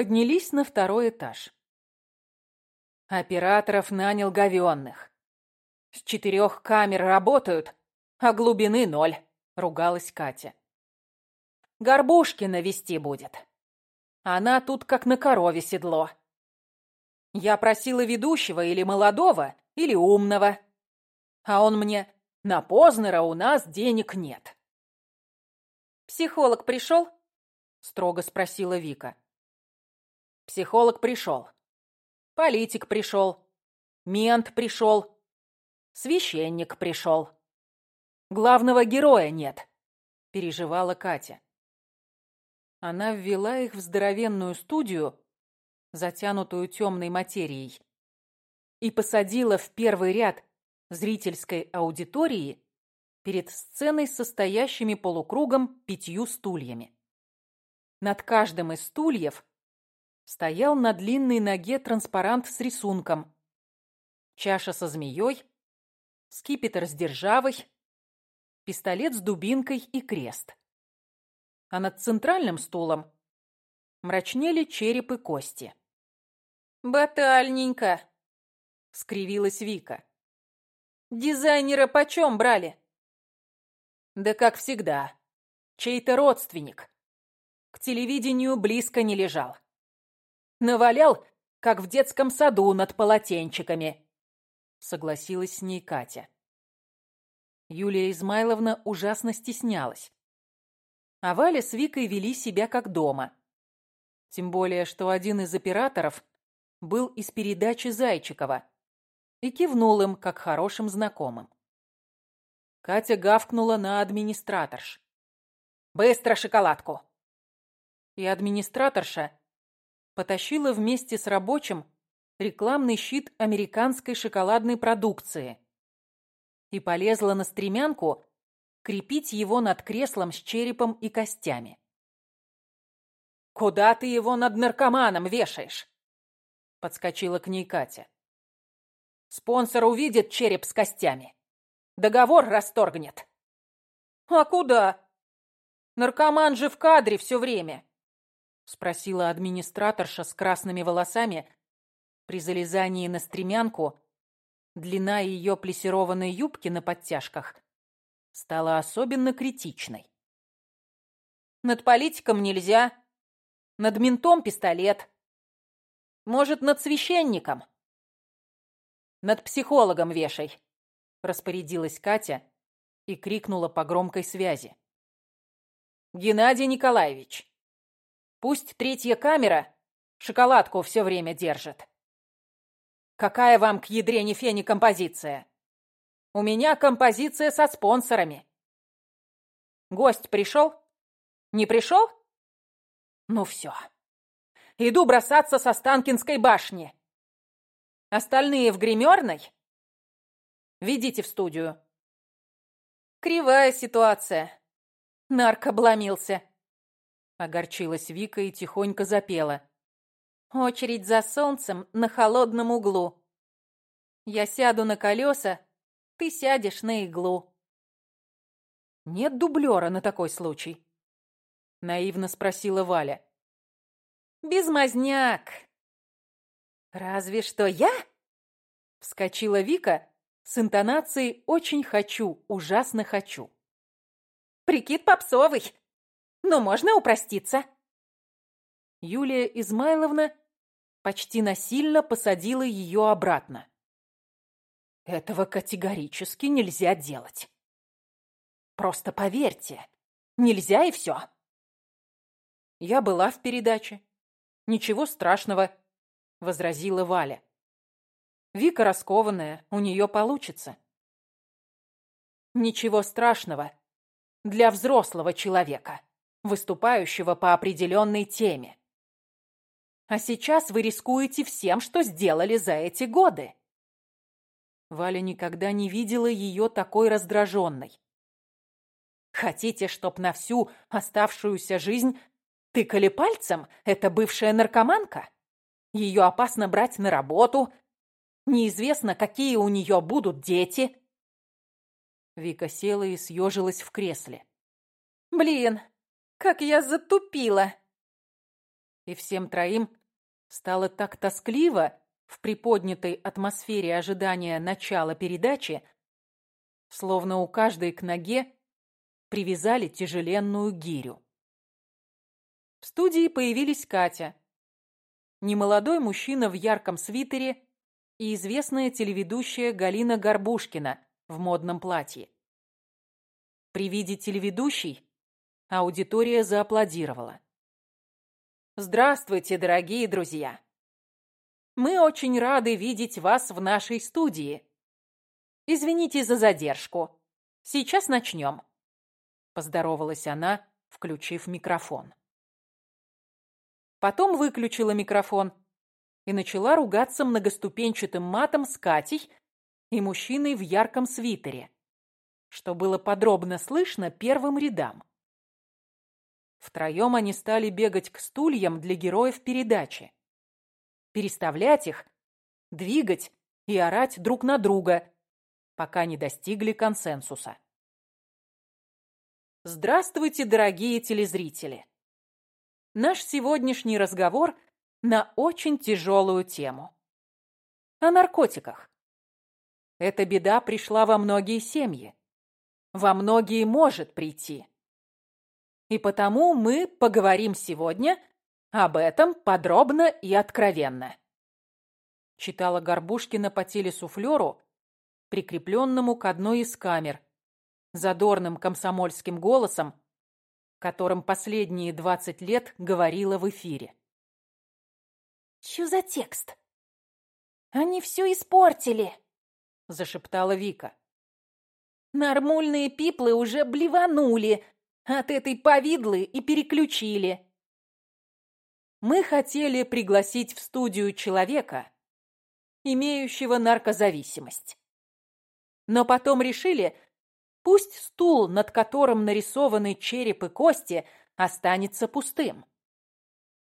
Поднялись на второй этаж. Операторов нанял говенных. С четырех камер работают, а глубины ноль, ругалась Катя. Горбушкина вести будет. Она тут как на корове седло. Я просила ведущего или молодого, или умного. А он мне, на Познера у нас денег нет. «Психолог пришел?» — строго спросила Вика. Психолог пришел. Политик пришел. Мент пришел. Священник пришел. Главного героя нет, переживала Катя. Она ввела их в здоровенную студию, затянутую темной материей, и посадила в первый ряд зрительской аудитории перед сценой состоящими полукругом пятью стульями. Над каждым из стульев стоял на длинной ноге транспарант с рисунком. Чаша со змеей, скипетр с державой, пистолет с дубинкой и крест а над центральным стулом мрачнели череп и кости. «Батальненько!» — скривилась Вика. «Дизайнера почем брали?» «Да как всегда. Чей-то родственник. К телевидению близко не лежал. Навалял, как в детском саду над полотенчиками», — согласилась с ней Катя. Юлия Измайловна ужасно стеснялась а Валя с Викой вели себя как дома. Тем более, что один из операторов был из передачи Зайчикова и кивнул им, как хорошим знакомым. Катя гавкнула на администраторш. «Быстро шоколадку!» И администраторша потащила вместе с рабочим рекламный щит американской шоколадной продукции и полезла на стремянку крепить его над креслом с черепом и костями. «Куда ты его над наркоманом вешаешь?» Подскочила к ней Катя. «Спонсор увидит череп с костями. Договор расторгнет». «А куда? Наркоман же в кадре все время», спросила администраторша с красными волосами. При залезании на стремянку длина ее плесированной юбки на подтяжках стала особенно критичной. Над политиком нельзя, над ментом пистолет. Может, над священником? Над психологом вешай, распорядилась Катя и крикнула по громкой связи. Геннадий Николаевич, пусть третья камера шоколадку все время держит. Какая вам к ядрене фени композиция? У меня композиция со спонсорами. Гость пришел? Не пришел? Ну все. Иду бросаться со Станкинской башни. Остальные в гримерной? Ведите в студию. Кривая ситуация. Нарк обломился. Огорчилась Вика и тихонько запела. Очередь за солнцем на холодном углу. Я сяду на колеса ты сядешь на иглу. Нет дублера на такой случай? Наивно спросила Валя. Безмозняк. Разве что я? Вскочила Вика с интонацией «очень хочу, ужасно хочу». Прикид попсовый, но можно упроститься. Юлия Измайловна почти насильно посадила ее обратно. Этого категорически нельзя делать. Просто поверьте, нельзя и все. Я была в передаче. Ничего страшного, возразила Валя. Вика раскованная, у нее получится. Ничего страшного для взрослого человека, выступающего по определенной теме. А сейчас вы рискуете всем, что сделали за эти годы. Валя никогда не видела ее такой раздраженной. «Хотите, чтоб на всю оставшуюся жизнь тыкали пальцем эта бывшая наркоманка? Ее опасно брать на работу. Неизвестно, какие у нее будут дети». Вика села и съежилась в кресле. «Блин, как я затупила!» И всем троим стало так тоскливо в приподнятой атмосфере ожидания начала передачи, словно у каждой к ноге привязали тяжеленную гирю. В студии появились Катя, немолодой мужчина в ярком свитере и известная телеведущая Галина Горбушкина в модном платье. При виде телеведущей аудитория зааплодировала. Здравствуйте, дорогие друзья! Мы очень рады видеть вас в нашей студии. Извините за задержку. Сейчас начнем. Поздоровалась она, включив микрофон. Потом выключила микрофон и начала ругаться многоступенчатым матом с Катей и мужчиной в ярком свитере, что было подробно слышно первым рядам. Втроем они стали бегать к стульям для героев передачи. Переставлять их, двигать и орать друг на друга, пока не достигли консенсуса. Здравствуйте, дорогие телезрители! Наш сегодняшний разговор на очень тяжелую тему. О наркотиках. Эта беда пришла во многие семьи. Во многие может прийти. И потому мы поговорим сегодня об этом подробно и откровенно. Читала Горбушкина по телесуфлеру, прикрепленному к одной из камер, задорным комсомольским голосом, которым последние двадцать лет говорила в эфире. «Чё за текст? Они все испортили!» — зашептала Вика. «Нормульные пиплы уже блеванули, от этой повидлы и переключили. Мы хотели пригласить в студию человека, имеющего наркозависимость. Но потом решили, пусть стул, над которым нарисованы череп и кости, останется пустым.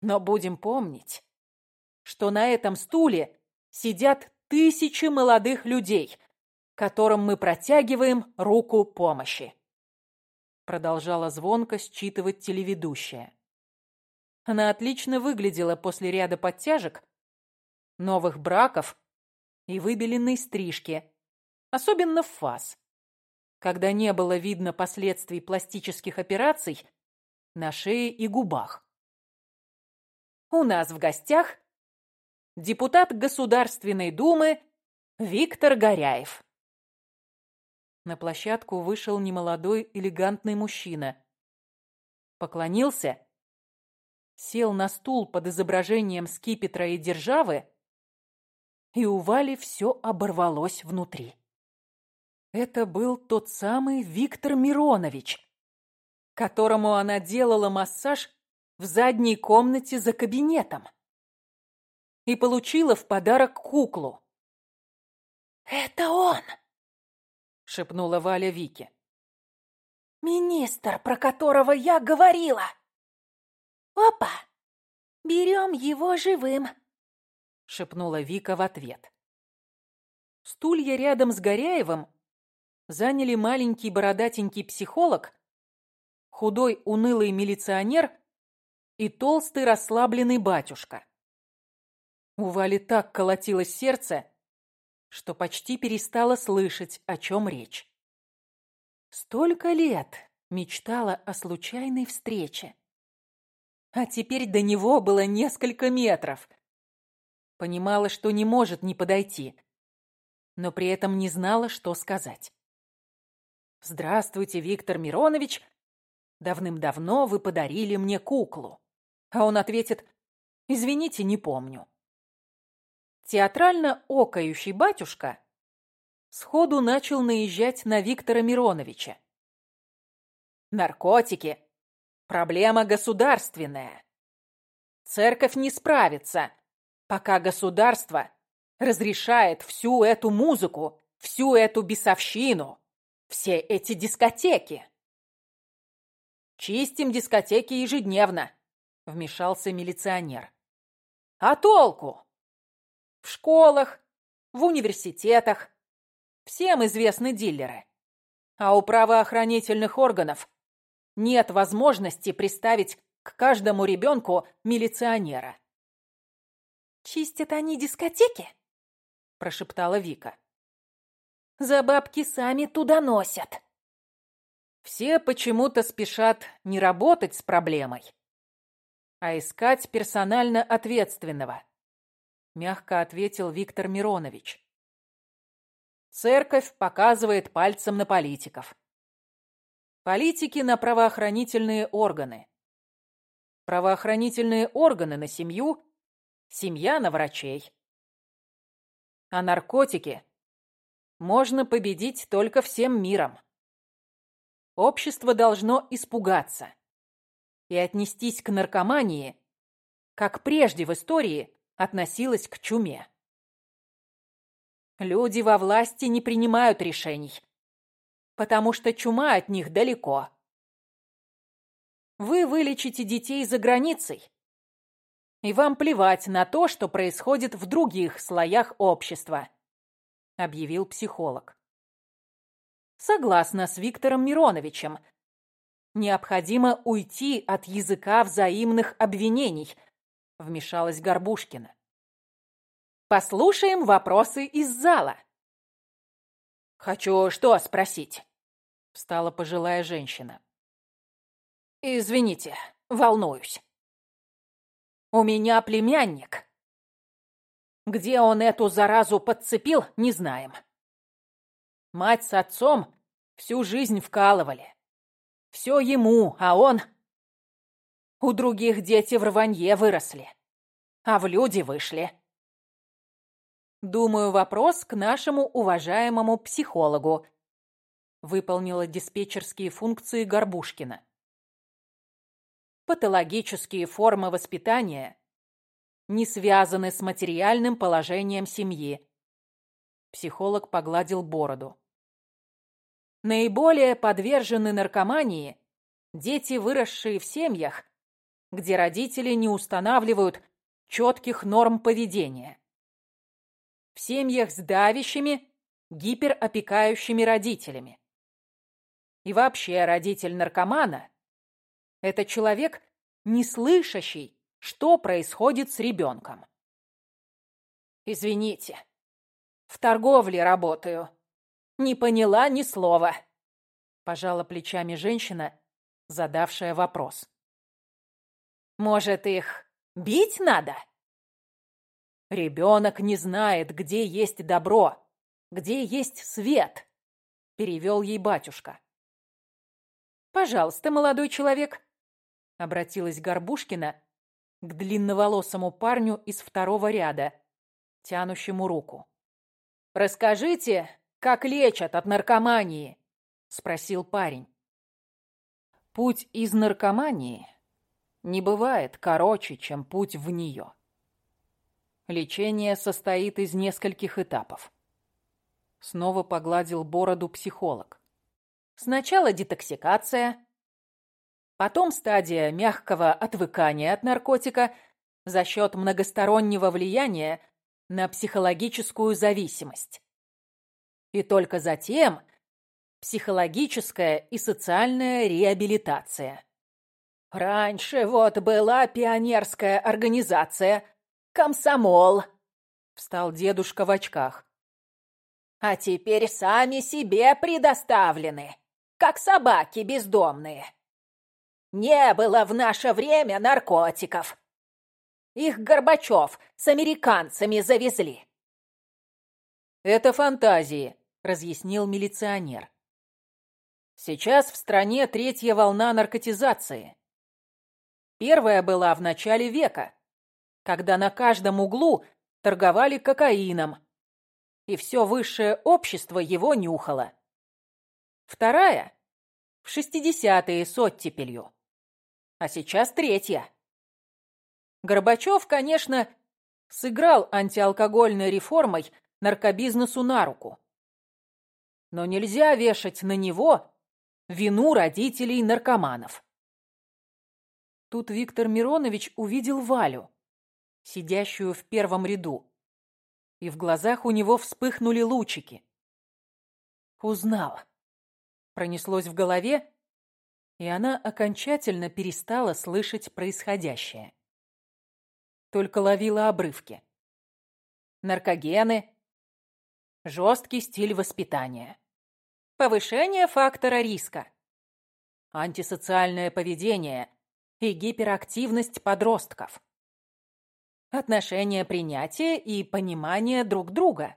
Но будем помнить, что на этом стуле сидят тысячи молодых людей, которым мы протягиваем руку помощи продолжала звонко считывать телеведущая. Она отлично выглядела после ряда подтяжек, новых браков и выбеленной стрижки, особенно в фас, когда не было видно последствий пластических операций на шее и губах. У нас в гостях депутат Государственной Думы Виктор Горяев. На площадку вышел немолодой элегантный мужчина. Поклонился, сел на стул под изображением скипетра и державы, и у Вали все оборвалось внутри. Это был тот самый Виктор Миронович, которому она делала массаж в задней комнате за кабинетом и получила в подарок куклу. «Это он!» — шепнула Валя Вике. «Министр, про которого я говорила! Опа! Берем его живым!» — шепнула Вика в ответ. Стулья рядом с Горяевым заняли маленький бородатенький психолог, худой унылый милиционер и толстый расслабленный батюшка. У Вали так колотилось сердце, что почти перестала слышать, о чем речь. Столько лет мечтала о случайной встрече. А теперь до него было несколько метров. Понимала, что не может не подойти, но при этом не знала, что сказать. «Здравствуйте, Виктор Миронович. Давным-давно вы подарили мне куклу». А он ответит, «Извините, не помню». Театрально окающий батюшка сходу начал наезжать на Виктора Мироновича. Наркотики – проблема государственная. Церковь не справится, пока государство разрешает всю эту музыку, всю эту бесовщину, все эти дискотеки. «Чистим дискотеки ежедневно», — вмешался милиционер. «А толку? В школах, в университетах. Всем известны дилеры. А у правоохранительных органов нет возможности приставить к каждому ребенку милиционера. «Чистят они дискотеки?» – прошептала Вика. «За бабки сами туда носят». Все почему-то спешат не работать с проблемой, а искать персонально ответственного, мягко ответил Виктор Миронович. Церковь показывает пальцем на политиков. Политики на правоохранительные органы. Правоохранительные органы на семью, семья на врачей. А наркотики можно победить только всем миром. Общество должно испугаться и отнестись к наркомании, как прежде в истории относилось к чуме. Люди во власти не принимают решений, потому что чума от них далеко. Вы вылечите детей за границей, и вам плевать на то, что происходит в других слоях общества, объявил психолог. Согласна с Виктором Мироновичем. Необходимо уйти от языка взаимных обвинений, вмешалась Горбушкина. Послушаем вопросы из зала. Хочу что спросить? Встала пожилая женщина. Извините, волнуюсь. У меня племянник. Где он эту заразу подцепил, не знаем. Мать с отцом всю жизнь вкалывали. Все ему, а он... У других дети в рванье выросли, а в люди вышли. Думаю, вопрос к нашему уважаемому психологу. Выполнила диспетчерские функции Горбушкина. Патологические формы воспитания не связаны с материальным положением семьи. Психолог погладил бороду. Наиболее подвержены наркомании дети, выросшие в семьях, где родители не устанавливают четких норм поведения. В семьях с давящими, гиперопекающими родителями. И вообще родитель наркомана – это человек, не слышащий, что происходит с ребенком. «Извините, в торговле работаю», не поняла ни слова. Пожала плечами женщина, задавшая вопрос. Может, их бить надо? Ребенок не знает, где есть добро, где есть свет, перевел ей батюшка. Пожалуйста, молодой человек, обратилась Горбушкина к длинноволосому парню из второго ряда, тянущему руку. Расскажите, как лечат от наркомании?» — спросил парень. Путь из наркомании не бывает короче, чем путь в нее. Лечение состоит из нескольких этапов. Снова погладил бороду психолог. Сначала детоксикация, потом стадия мягкого отвыкания от наркотика за счет многостороннего влияния на психологическую зависимость и только затем психологическая и социальная реабилитация. Раньше вот была пионерская организация «Комсомол», — встал дедушка в очках. «А теперь сами себе предоставлены, как собаки бездомные. Не было в наше время наркотиков. Их Горбачев с американцами завезли». «Это фантазии», разъяснил милиционер. Сейчас в стране третья волна наркотизации. Первая была в начале века, когда на каждом углу торговали кокаином, и все высшее общество его нюхало. Вторая — в шестидесятые с оттепелью. А сейчас третья. Горбачев, конечно, сыграл антиалкогольной реформой наркобизнесу на руку. Но нельзя вешать на него вину родителей наркоманов. Тут Виктор Миронович увидел Валю, сидящую в первом ряду, и в глазах у него вспыхнули лучики. Узнал. Пронеслось в голове, и она окончательно перестала слышать происходящее. Только ловила обрывки. Наркогены, жесткий стиль воспитания, повышение фактора риска, антисоциальное поведение и гиперактивность подростков, отношение принятия и понимание друг друга,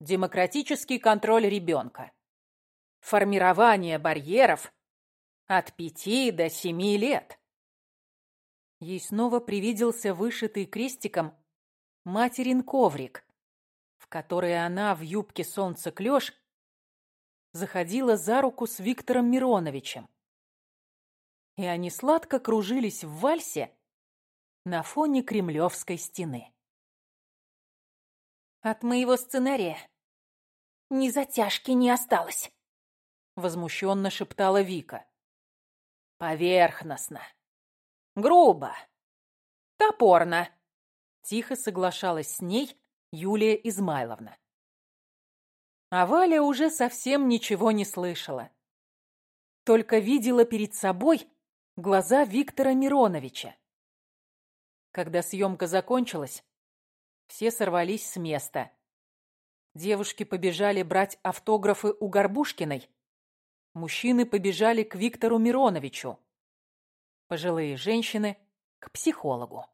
демократический контроль ребенка, формирование барьеров от пяти до семи лет. Ей снова привиделся вышитый крестиком материн коврик, в который она в юбке солнца клёш заходила за руку с Виктором Мироновичем. И они сладко кружились в вальсе на фоне Кремлевской стены. От моего сценария ни затяжки не осталось, возмущенно шептала Вика. Поверхностно, грубо, топорно, тихо соглашалась с ней Юлия Измайловна. А Валя уже совсем ничего не слышала. Только видела перед собой глаза Виктора Мироновича. Когда съемка закончилась, все сорвались с места. Девушки побежали брать автографы у Горбушкиной. Мужчины побежали к Виктору Мироновичу. Пожилые женщины — к психологу.